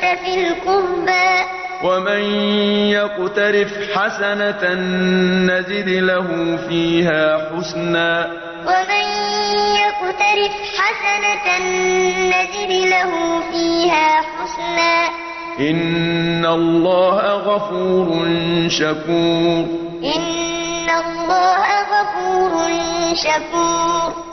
في القربى. ومن يقترف حسنة نزد له فيها حسنا. ومن يقترف حسنة نزد له فيها حسنا. إن الله غفور شكور. إن الله غفور شكور.